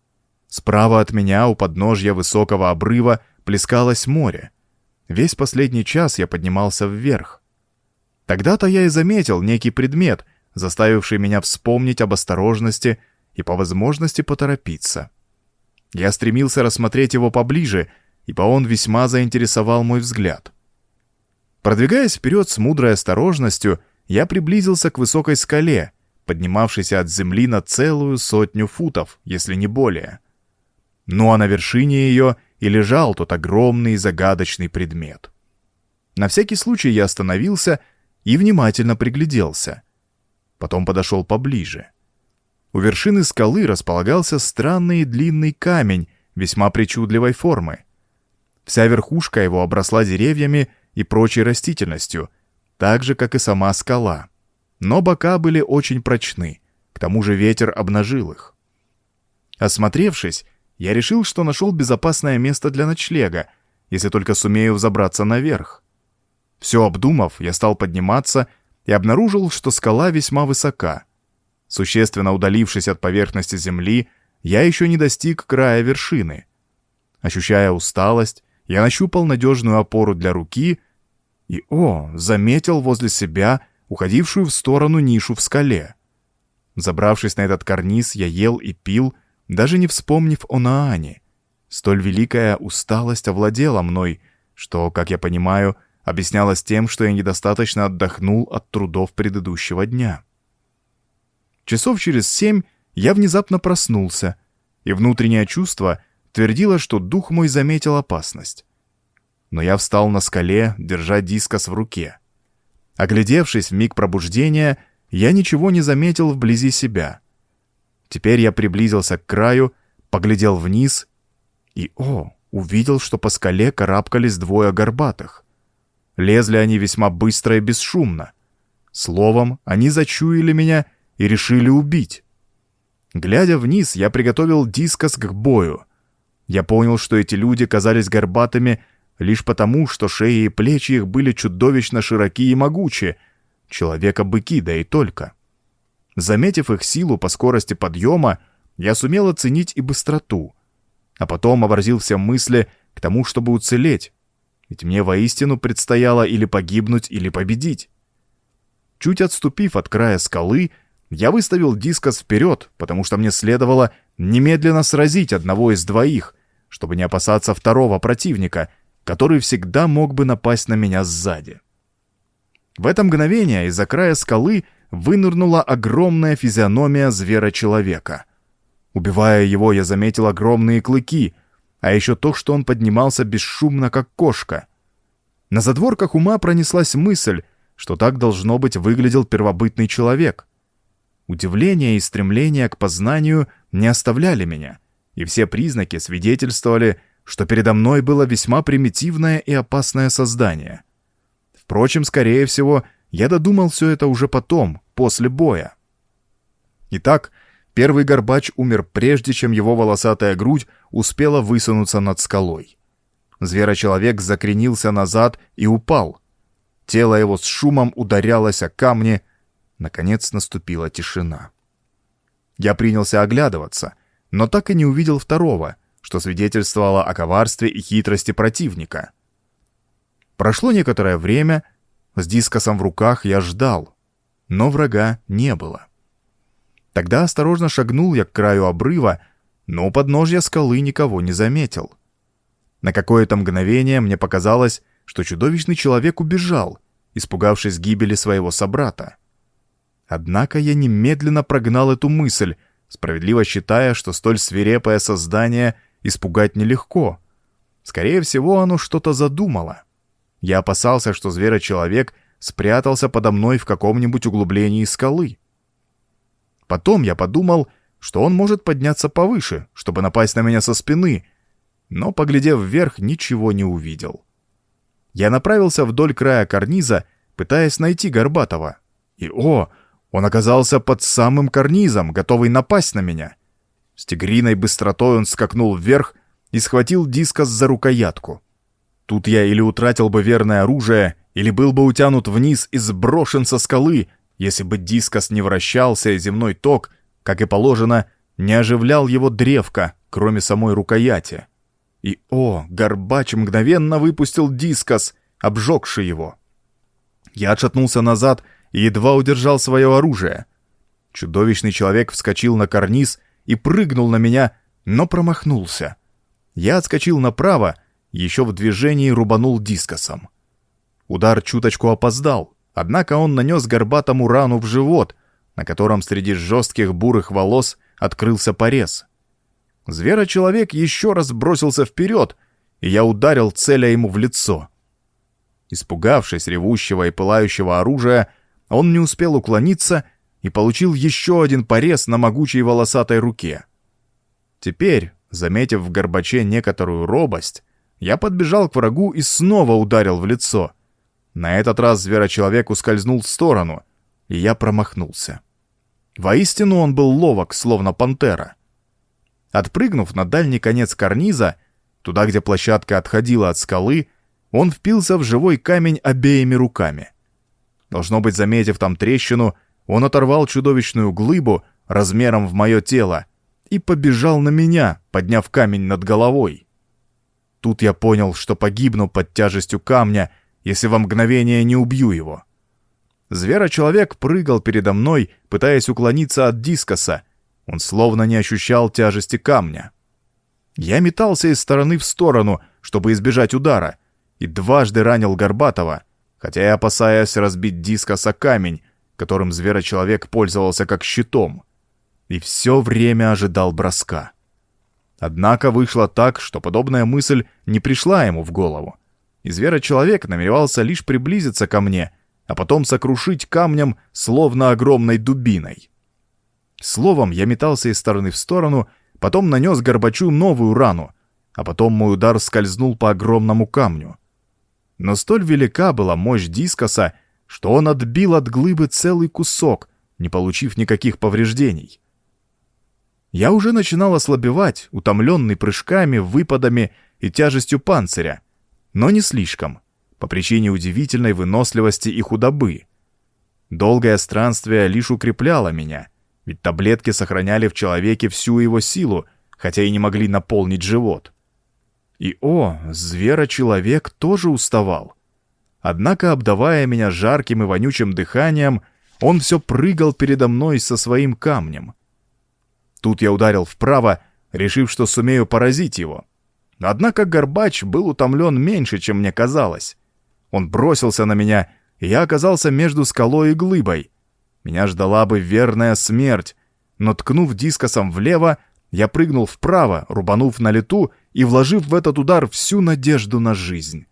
Справа от меня у подножья высокого обрыва плескалось море. Весь последний час я поднимался вверх. Тогда-то я и заметил некий предмет, заставивший меня вспомнить об осторожности и по возможности поторопиться. Я стремился рассмотреть его поближе, ибо он весьма заинтересовал мой взгляд. Продвигаясь вперед с мудрой осторожностью, я приблизился к высокой скале, поднимавшейся от земли на целую сотню футов, если не более. Ну а на вершине ее и лежал тот огромный загадочный предмет. На всякий случай я остановился и внимательно пригляделся. Потом подошел поближе. У вершины скалы располагался странный длинный камень весьма причудливой формы. Вся верхушка его обросла деревьями и прочей растительностью, так же, как и сама скала. Но бока были очень прочны, к тому же ветер обнажил их. Осмотревшись, я решил, что нашел безопасное место для ночлега, если только сумею взобраться наверх. Все обдумав, я стал подниматься и обнаружил, что скала весьма высока. Существенно удалившись от поверхности земли, я еще не достиг края вершины. Ощущая усталость, я нащупал надежную опору для руки и, о, заметил возле себя уходившую в сторону нишу в скале. Забравшись на этот карниз, я ел и пил, даже не вспомнив о Наане. Столь великая усталость овладела мной, что, как я понимаю, объяснялось тем, что я недостаточно отдохнул от трудов предыдущего дня. Часов через семь я внезапно проснулся, и внутреннее чувство твердило, что дух мой заметил опасность. Но я встал на скале, держа дискос в руке. Оглядевшись в миг пробуждения, я ничего не заметил вблизи себя — Теперь я приблизился к краю, поглядел вниз и, о, увидел, что по скале карабкались двое горбатых. Лезли они весьма быстро и бесшумно. Словом, они зачуяли меня и решили убить. Глядя вниз, я приготовил дискос к бою. Я понял, что эти люди казались горбатыми лишь потому, что шеи и плечи их были чудовищно широки и могучи, человека-быки, да и только. Заметив их силу по скорости подъема, я сумел оценить и быстроту, а потом образил все мысли к тому, чтобы уцелеть, ведь мне воистину предстояло или погибнуть, или победить. Чуть отступив от края скалы, я выставил дискос вперед, потому что мне следовало немедленно сразить одного из двоих, чтобы не опасаться второго противника, который всегда мог бы напасть на меня сзади. В это мгновение из-за края скалы вынырнула огромная физиономия звера-человека. Убивая его, я заметил огромные клыки, а еще то, что он поднимался бесшумно, как кошка. На задворках ума пронеслась мысль, что так должно быть выглядел первобытный человек. Удивление и стремление к познанию не оставляли меня, и все признаки свидетельствовали, что передо мной было весьма примитивное и опасное создание. Впрочем, скорее всего, я додумал все это уже потом, после боя. Итак, первый горбач умер прежде, чем его волосатая грудь успела высунуться над скалой. Зверочеловек закренился назад и упал. Тело его с шумом ударялось о камни. Наконец наступила тишина. Я принялся оглядываться, но так и не увидел второго, что свидетельствовало о коварстве и хитрости противника. Прошло некоторое время, с дискосом в руках я ждал, но врага не было. Тогда осторожно шагнул я к краю обрыва, но у подножья скалы никого не заметил. На какое-то мгновение мне показалось, что чудовищный человек убежал, испугавшись гибели своего собрата. Однако я немедленно прогнал эту мысль, справедливо считая, что столь свирепое создание испугать нелегко. Скорее всего, оно что-то задумало. Я опасался, что зверочеловек спрятался подо мной в каком-нибудь углублении скалы. Потом я подумал, что он может подняться повыше, чтобы напасть на меня со спины — но, поглядев вверх, ничего не увидел. Я направился вдоль края карниза, пытаясь найти Горбатова. И, о, он оказался под самым карнизом, готовый напасть на меня. С тигриной быстротой он скакнул вверх и схватил дискос за рукоятку. Тут я или утратил бы верное оружие, или был бы утянут вниз и сброшен со скалы, если бы дискос не вращался, и земной ток, как и положено, не оживлял его древко, кроме самой рукояти. И, о, Горбач мгновенно выпустил дискос, обжегший его. Я отшатнулся назад и едва удержал свое оружие. Чудовищный человек вскочил на карниз и прыгнул на меня, но промахнулся. Я отскочил направо, еще в движении рубанул дискосом. Удар чуточку опоздал, однако он нанес горбатому рану в живот, на котором среди жестких бурых волос открылся порез. Зверочеловек еще раз бросился вперед, и я ударил, целя ему в лицо. Испугавшись ревущего и пылающего оружия, он не успел уклониться и получил еще один порез на могучей волосатой руке. Теперь, заметив в Горбаче некоторую робость, я подбежал к врагу и снова ударил в лицо. На этот раз зверочеловек ускользнул в сторону, и я промахнулся. Воистину он был ловок, словно пантера. Отпрыгнув на дальний конец карниза, туда, где площадка отходила от скалы, он впился в живой камень обеими руками. Должно быть, заметив там трещину, он оторвал чудовищную глыбу размером в мое тело и побежал на меня, подняв камень над головой. Тут я понял, что погибну под тяжестью камня, если во мгновение не убью его. Зверочеловек прыгал передо мной, пытаясь уклониться от дискоса, он словно не ощущал тяжести камня. Я метался из стороны в сторону, чтобы избежать удара, и дважды ранил Горбатова, хотя и опасаясь разбить дискос о камень, которым зверочеловек пользовался как щитом, и все время ожидал броска. Однако вышло так, что подобная мысль не пришла ему в голову, и зверочеловек намеревался лишь приблизиться ко мне, а потом сокрушить камнем, словно огромной дубиной. Словом, я метался из стороны в сторону, потом нанес Горбачу новую рану, а потом мой удар скользнул по огромному камню. Но столь велика была мощь дискоса, что он отбил от глыбы целый кусок, не получив никаких повреждений. Я уже начинал ослабевать, утомленный прыжками, выпадами и тяжестью панциря, но не слишком, по причине удивительной выносливости и худобы. Долгое странствие лишь укрепляло меня — ведь таблетки сохраняли в человеке всю его силу, хотя и не могли наполнить живот. И о, звера-человек тоже уставал. Однако, обдавая меня жарким и вонючим дыханием, он все прыгал передо мной со своим камнем. Тут я ударил вправо, решив, что сумею поразить его. Однако Горбач был утомлен меньше, чем мне казалось. Он бросился на меня, и я оказался между скалой и глыбой. Меня ждала бы верная смерть, но ткнув дискосом влево, я прыгнул вправо, рубанув на лету и вложив в этот удар всю надежду на жизнь.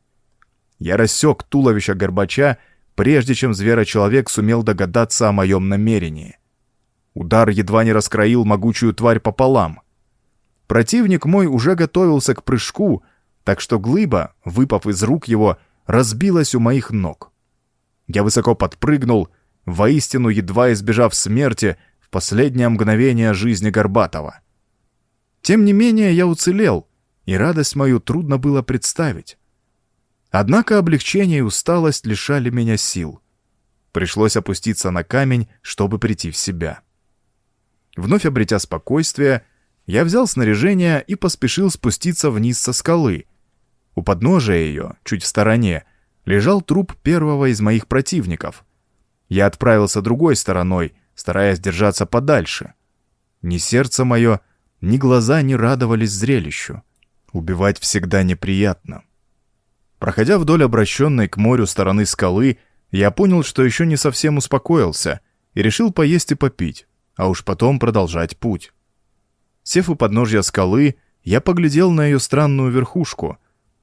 Я рассек туловище Горбача, прежде чем зверочеловек сумел догадаться о моем намерении. Удар едва не раскроил могучую тварь пополам. Противник мой уже готовился к прыжку, так что глыба, выпав из рук его, разбилась у моих ног. Я высоко подпрыгнул, воистину едва избежав смерти в последнее мгновение жизни Горбатова. Тем не менее я уцелел, и радость мою трудно было представить. Однако облегчение и усталость лишали меня сил. Пришлось опуститься на камень, чтобы прийти в себя. Вновь обретя спокойствие, я взял снаряжение и поспешил спуститься вниз со скалы. У подножия ее, чуть в стороне, лежал труп первого из моих противников. Я отправился другой стороной, стараясь держаться подальше. Ни сердце мое, ни глаза не радовались зрелищу. Убивать всегда неприятно. Проходя вдоль обращенной к морю стороны скалы, я понял, что еще не совсем успокоился, и решил поесть и попить, а уж потом продолжать путь. Сев у подножья скалы, я поглядел на ее странную верхушку,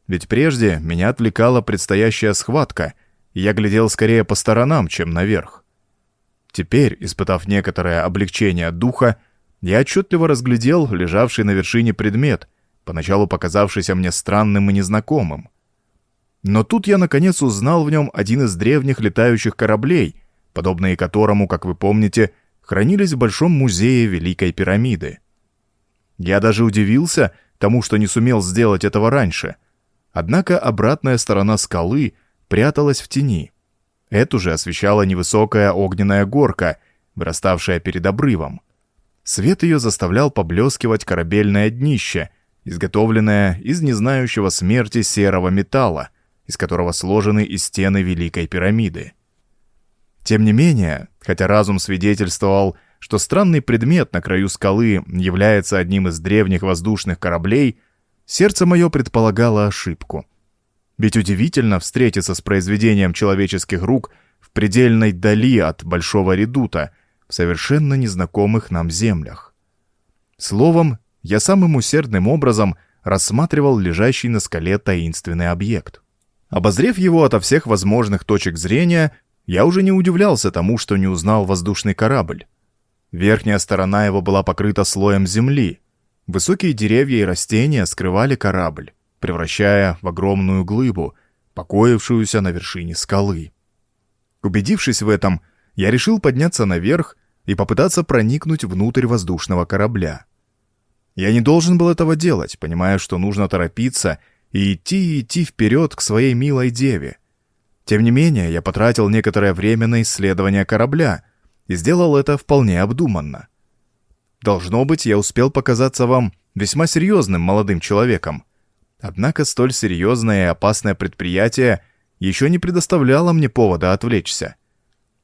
ведь прежде меня отвлекала предстоящая схватка, и я глядел скорее по сторонам, чем наверх. Теперь, испытав некоторое облегчение духа, я отчетливо разглядел лежавший на вершине предмет, поначалу показавшийся мне странным и незнакомым. Но тут я наконец узнал в нем один из древних летающих кораблей, подобные которому, как вы помните, хранились в Большом музее Великой пирамиды. Я даже удивился тому, что не сумел сделать этого раньше. Однако обратная сторона скалы пряталась в тени. Эту же освещала невысокая огненная горка, выраставшая перед обрывом. Свет ее заставлял поблескивать корабельное днище, изготовленное из незнающего смерти серого металла, из которого сложены и стены Великой пирамиды. Тем не менее, хотя разум свидетельствовал, что странный предмет на краю скалы является одним из древних воздушных кораблей, сердце мое предполагало ошибку. Ведь удивительно встретиться с произведением человеческих рук в предельной дали от Большого Редута, в совершенно незнакомых нам землях. Словом, я самым усердным образом рассматривал лежащий на скале таинственный объект. Обозрев его ото всех возможных точек зрения, я уже не удивлялся тому, что не узнал воздушный корабль. Верхняя сторона его была покрыта слоем земли. Высокие деревья и растения скрывали корабль, превращая в огромную глыбу, покоившуюся на вершине скалы. Убедившись в этом, я решил подняться наверх и попытаться проникнуть внутрь воздушного корабля. Я не должен был этого делать, понимая, что нужно торопиться и идти и идти вперед к своей милой деве. Тем не менее, я потратил некоторое время на исследование корабля и сделал это вполне обдуманно. Должно быть, я успел показаться вам весьма серьезным молодым человеком. Однако столь серьезное и опасное предприятие еще не предоставляло мне повода отвлечься.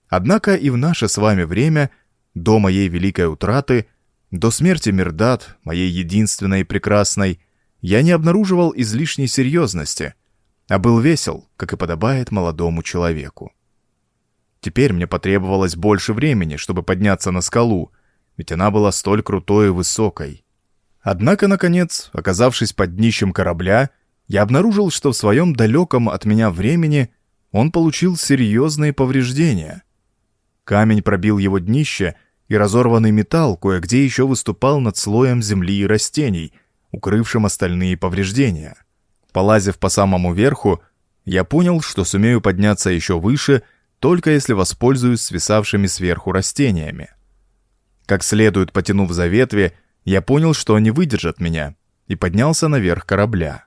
Однако и в наше с вами время, до моей великой утраты, до смерти Мирдат, моей единственной и прекрасной, я не обнаруживал излишней серьезности, а был весел, как и подобает молодому человеку. Теперь мне потребовалось больше времени, чтобы подняться на скалу, ведь она была столь крутой и высокой. Однако, наконец, оказавшись под днищем корабля, я обнаружил, что в своем далеком от меня времени он получил серьезные повреждения. Камень пробил его днище, и разорванный металл кое-где еще выступал над слоем земли и растений — укрывшим остальные повреждения. Полазив по самому верху, я понял, что сумею подняться еще выше, только если воспользуюсь свисавшими сверху растениями. Как следует потянув за ветви, я понял, что они выдержат меня, и поднялся наверх корабля.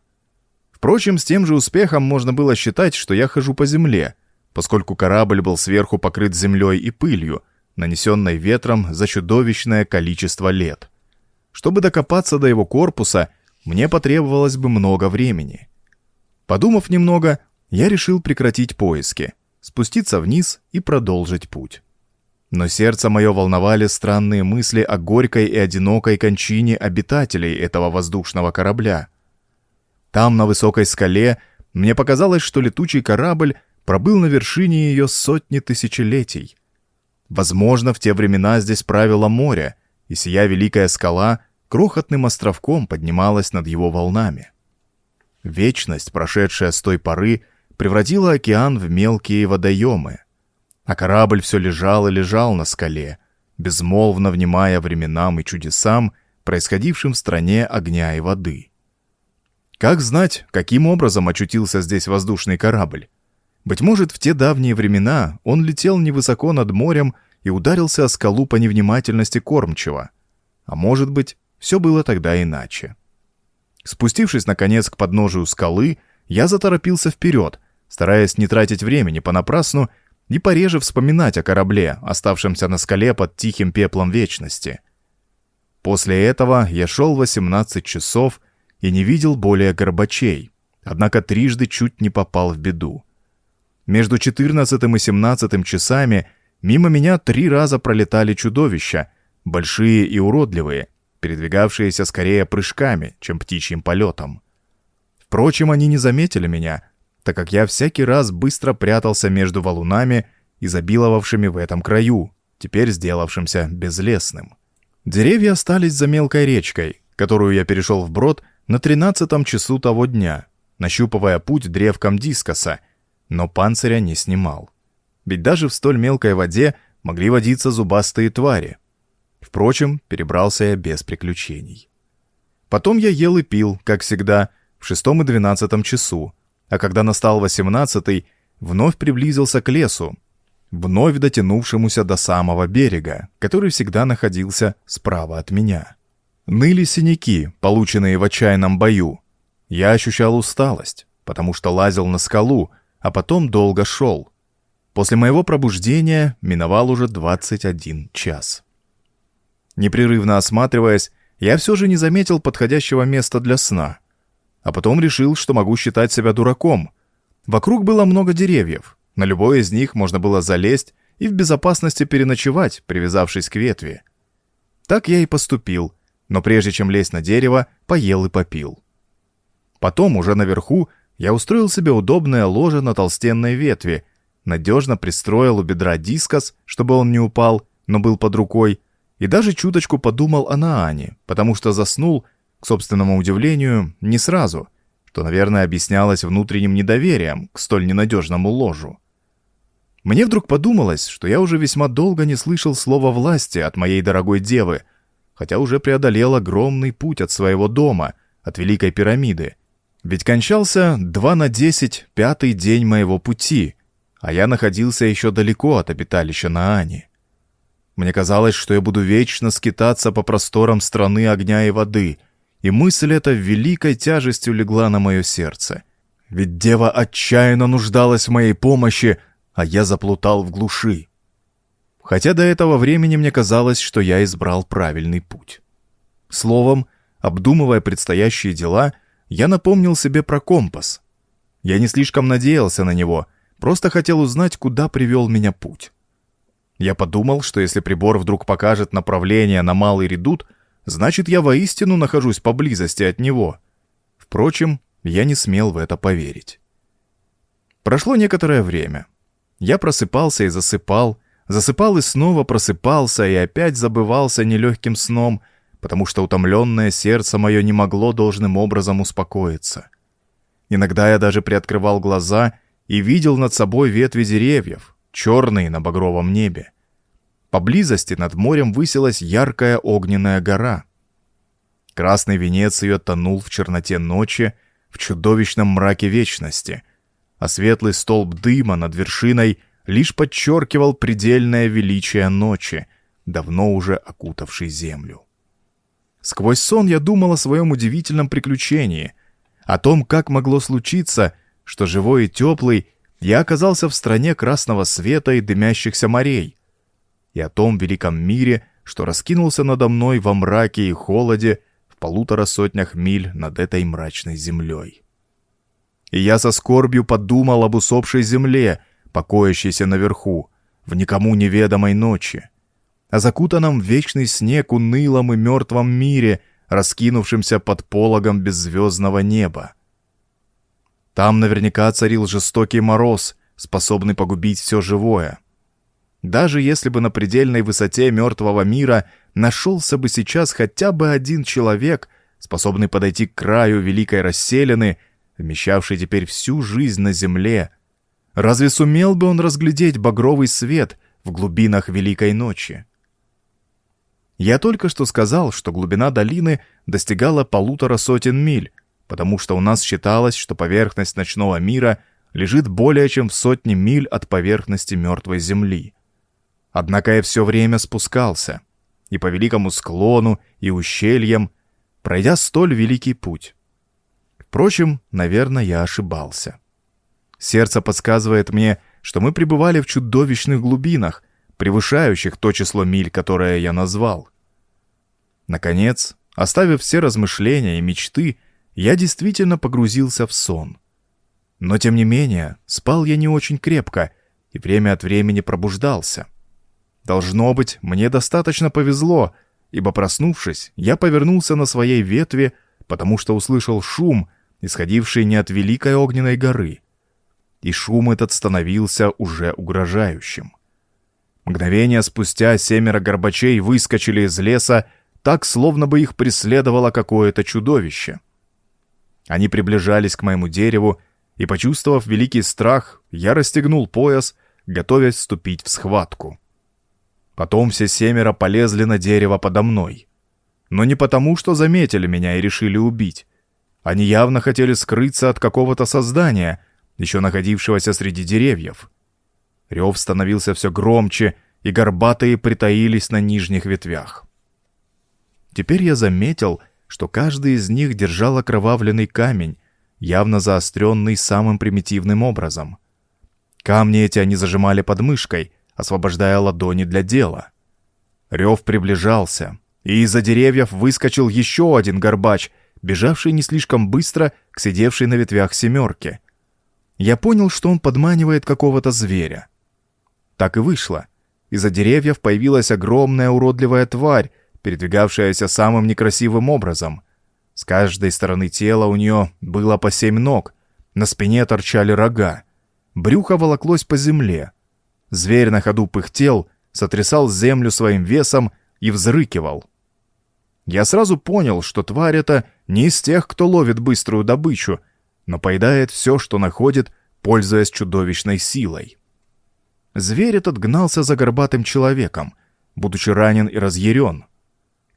Впрочем, с тем же успехом можно было считать, что я хожу по земле, поскольку корабль был сверху покрыт землей и пылью, нанесенной ветром за чудовищное количество лет. Чтобы докопаться до его корпуса, мне потребовалось бы много времени. Подумав немного, я решил прекратить поиски, спуститься вниз и продолжить путь. Но сердце мое волновали странные мысли о горькой и одинокой кончине обитателей этого воздушного корабля. Там, на высокой скале, мне показалось, что летучий корабль пробыл на вершине ее сотни тысячелетий. Возможно, в те времена здесь правило море, и сия великая скала крохотным островком поднималась над его волнами. Вечность, прошедшая с той поры, превратила океан в мелкие водоемы, а корабль все лежал и лежал на скале, безмолвно внимая временам и чудесам, происходившим в стране огня и воды. Как знать, каким образом очутился здесь воздушный корабль? Быть может, в те давние времена он летел невысоко над морем и ударился о скалу по невнимательности кормчего. А может быть, все было тогда иначе. Спустившись, наконец, к подножию скалы, я заторопился вперед, стараясь не тратить времени понапрасну и пореже вспоминать о корабле, оставшемся на скале под тихим пеплом вечности. После этого я шел 18 часов и не видел более горбачей, однако трижды чуть не попал в беду. Между 14 и 17 часами мимо меня три раза пролетали чудовища, большие и уродливые, передвигавшиеся скорее прыжками, чем птичьим полетом. Впрочем, они не заметили меня, так как я всякий раз быстро прятался между валунами, изобиловавшими в этом краю, теперь сделавшимся безлесным. Деревья остались за мелкой речкой, которую я перешел вброд на тринадцатом часу того дня, нащупывая путь древком дискоса — но панциря не снимал. Ведь даже в столь мелкой воде могли водиться зубастые твари. Впрочем, перебрался я без приключений. Потом я ел и пил, как всегда, в шестом и двенадцатом часу, а когда настал восемнадцатый, вновь приблизился к лесу, вновь дотянувшемуся до самого берега, который всегда находился справа от меня. Ныли синяки, полученные в отчаянном бою. Я ощущал усталость, потому что лазил на скалу, а потом долго шел. После моего пробуждения миновал уже 21 час. Непрерывно осматриваясь, я все же не заметил подходящего места для сна. А потом решил, что могу считать себя дураком. Вокруг было много деревьев. На любой из них можно было залезть и в безопасности переночевать, привязавшись к ветви. Так я и поступил, но прежде чем лезть на дерево, поел и попил. Потом, уже наверху, я устроил себе удобное ложе на толстенной ветви, надежно пристроил у бедра дискос, чтобы он не упал, но был под рукой, и даже чуточку подумал о Наане, потому что заснул, к собственному удивлению, не сразу, что, наверное, объяснялось внутренним недоверием к столь ненадежному ложу. Мне вдруг подумалось, что я уже весьма долго не слышал слова власти от моей дорогой девы, хотя уже преодолел огромный путь от своего дома, от Великой пирамиды, ведь кончался два на десять пятый день моего пути, а я находился еще далеко от обиталища Наани. Мне казалось, что я буду вечно скитаться по просторам страны огня и воды, и мысль эта великой тяжестью легла на мое сердце. Ведь дева отчаянно нуждалась в моей помощи, а я заплутал в глуши. Хотя до этого времени мне казалось, что я избрал правильный путь. Словом, обдумывая предстоящие дела, я напомнил себе про компас. Я не слишком надеялся на него, просто хотел узнать, куда привел меня путь. Я подумал, что если прибор вдруг покажет направление на Малый Редут, значит, я воистину нахожусь поблизости от него. Впрочем, я не смел в это поверить. Прошло некоторое время. Я просыпался и засыпал, засыпал и снова просыпался и опять забывался нелегким сном — потому что утомленное сердце мое не могло должным образом успокоиться. Иногда я даже приоткрывал глаза и видел над собой ветви деревьев, черные на багровом небе. Поблизости над морем высилась яркая огненная гора. Красный венец ее тонул в черноте ночи, в чудовищном мраке вечности, а светлый столб дыма над вершиной лишь подчеркивал предельное величие ночи, давно уже окутавшей землю. Сквозь сон я думал о своем удивительном приключении, о том, как могло случиться, что живой и теплый я оказался в стране красного света и дымящихся морей, и о том великом мире, что раскинулся надо мной во мраке и холоде в полутора сотнях миль над этой мрачной землей. И я со скорбью подумал об усопшей земле, покоящейся наверху, в никому неведомой ночи о закутанном в вечный снег унылом и мертвом мире, раскинувшемся под пологом беззвездного неба. Там наверняка царил жестокий мороз, способный погубить все живое. Даже если бы на предельной высоте мертвого мира нашелся бы сейчас хотя бы один человек, способный подойти к краю великой расселены, вмещавшей теперь всю жизнь на земле, разве сумел бы он разглядеть багровый свет в глубинах Великой Ночи? Я только что сказал, что глубина долины достигала полутора сотен миль, потому что у нас считалось, что поверхность ночного мира лежит более чем в сотне миль от поверхности мертвой земли. Однако я все время спускался, и по великому склону, и ущельям, пройдя столь великий путь. Впрочем, наверное, я ошибался. Сердце подсказывает мне, что мы пребывали в чудовищных глубинах, превышающих то число миль, которое я назвал. Наконец, оставив все размышления и мечты, я действительно погрузился в сон. Но тем не менее, спал я не очень крепко и время от времени пробуждался. Должно быть, мне достаточно повезло, ибо проснувшись, я повернулся на своей ветви, потому что услышал шум, исходивший не от великой огненной горы. И шум этот становился уже угрожающим. Мгновение спустя семеро горбачей выскочили из леса, так, словно бы их преследовало какое-то чудовище. Они приближались к моему дереву, и, почувствовав великий страх, я расстегнул пояс, готовясь вступить в схватку. Потом все семеро полезли на дерево подо мной. Но не потому, что заметили меня и решили убить. Они явно хотели скрыться от какого-то создания, еще находившегося среди деревьев. Рев становился все громче, и горбатые притаились на нижних ветвях. Теперь я заметил, что каждый из них держал окровавленный камень, явно заостренный самым примитивным образом. Камни эти они зажимали под мышкой, освобождая ладони для дела. Рев приближался, и из-за деревьев выскочил еще один горбач, бежавший не слишком быстро к сидевшей на ветвях семерке. Я понял, что он подманивает какого-то зверя. Так и вышло. Из-за деревьев появилась огромная уродливая тварь, передвигавшаяся самым некрасивым образом. С каждой стороны тела у нее было по семь ног, на спине торчали рога. Брюхо волоклось по земле. Зверь на ходу пыхтел, сотрясал землю своим весом и взрыкивал. Я сразу понял, что тварь эта не из тех, кто ловит быструю добычу, но поедает все, что находит, пользуясь чудовищной силой. Зверь этот гнался за горбатым человеком, будучи ранен и разъярен.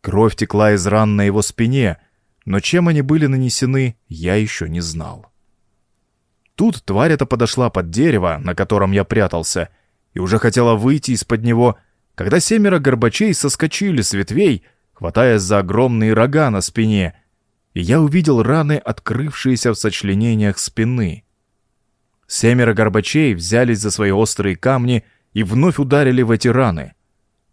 Кровь текла из ран на его спине, но чем они были нанесены, я еще не знал. Тут тварь эта подошла под дерево, на котором я прятался, и уже хотела выйти из-под него, когда семеро горбачей соскочили с ветвей, хватаясь за огромные рога на спине, и я увидел раны, открывшиеся в сочленениях спины. Семеро горбачей взялись за свои острые камни и вновь ударили в эти раны.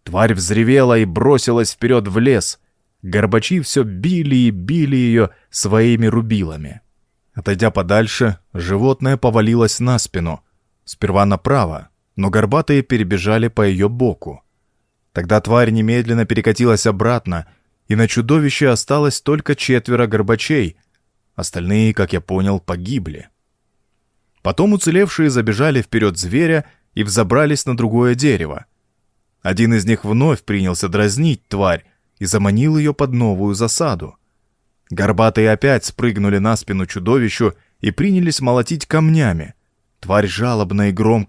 Тварь взревела и бросилась вперед в лес. Горбачи все били и били ее своими рубилами. Отойдя подальше, животное повалилось на спину. Сперва направо, но горбатые перебежали по ее боку. Тогда тварь немедленно перекатилась обратно, и на чудовище осталось только четверо горбачей. Остальные, как я понял, погибли. Потом уцелевшие забежали вперед зверя и взобрались на другое дерево. Один из них вновь принялся дразнить тварь и заманил ее под новую засаду. Горбатые опять спрыгнули на спину чудовищу и принялись молотить камнями. Тварь жалобно и громко